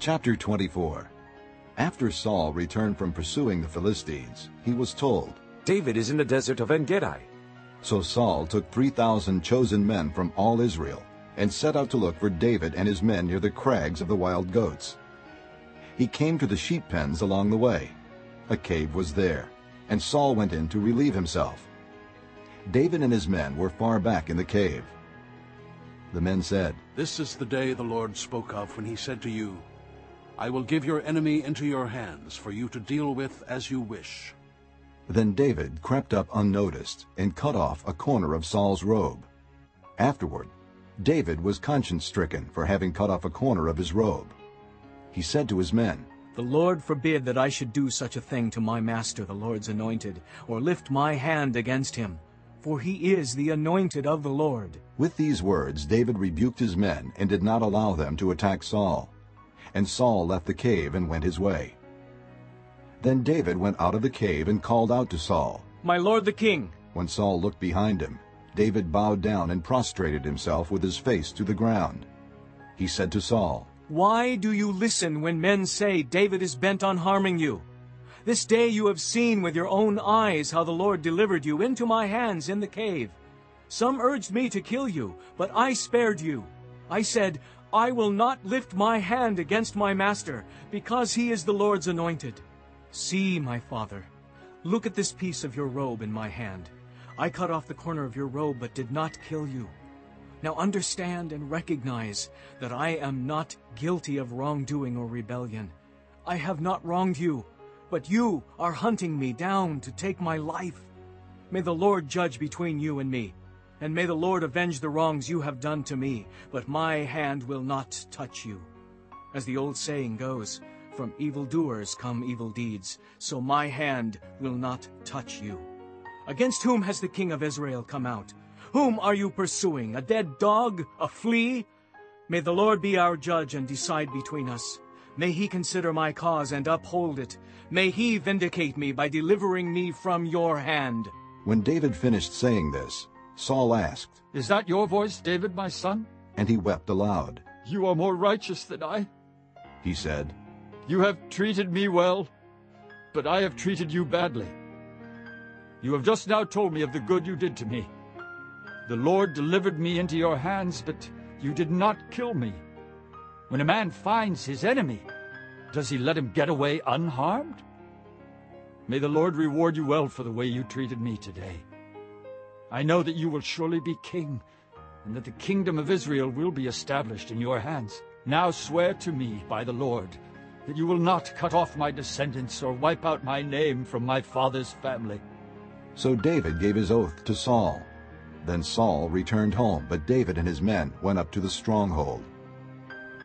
Chapter 24 After Saul returned from pursuing the Philistines, he was told, David is in the desert of En-Gedi. So Saul took 3,000 chosen men from all Israel and set out to look for David and his men near the crags of the wild goats. He came to the sheep pens along the way. A cave was there, and Saul went in to relieve himself. David and his men were far back in the cave. The men said, This is the day the Lord spoke of when he said to you, I will give your enemy into your hands for you to deal with as you wish. Then David crept up unnoticed and cut off a corner of Saul's robe. Afterward, David was conscience-stricken for having cut off a corner of his robe. He said to his men, The Lord forbid that I should do such a thing to my master, the Lord's anointed, or lift my hand against him, for he is the anointed of the Lord. With these words David rebuked his men and did not allow them to attack Saul. And Saul left the cave and went his way. Then David went out of the cave and called out to Saul. My lord the king! When Saul looked behind him, David bowed down and prostrated himself with his face to the ground. He said to Saul, Why do you listen when men say David is bent on harming you? This day you have seen with your own eyes how the Lord delivered you into my hands in the cave. Some urged me to kill you, but I spared you. I said, I will not lift my hand against my master, because he is the Lord's anointed. See, my father, look at this piece of your robe in my hand. I cut off the corner of your robe, but did not kill you. Now understand and recognize that I am not guilty of wrongdoing or rebellion. I have not wronged you, but you are hunting me down to take my life. May the Lord judge between you and me. And may the Lord avenge the wrongs you have done to me, but my hand will not touch you. As the old saying goes, from evildoers come evil deeds, so my hand will not touch you. Against whom has the king of Israel come out? Whom are you pursuing, a dead dog, a flea? May the Lord be our judge and decide between us. May he consider my cause and uphold it. May he vindicate me by delivering me from your hand. When David finished saying this, Saul asked, Is that your voice, David, my son? And he wept aloud. You are more righteous than I. He said, You have treated me well, but I have treated you badly. You have just now told me of the good you did to me. The Lord delivered me into your hands, but you did not kill me. When a man finds his enemy, does he let him get away unharmed? May the Lord reward you well for the way you treated me today. I know that you will surely be king, and that the kingdom of Israel will be established in your hands. Now swear to me by the Lord that you will not cut off my descendants or wipe out my name from my father's family. So David gave his oath to Saul. Then Saul returned home, but David and his men went up to the stronghold.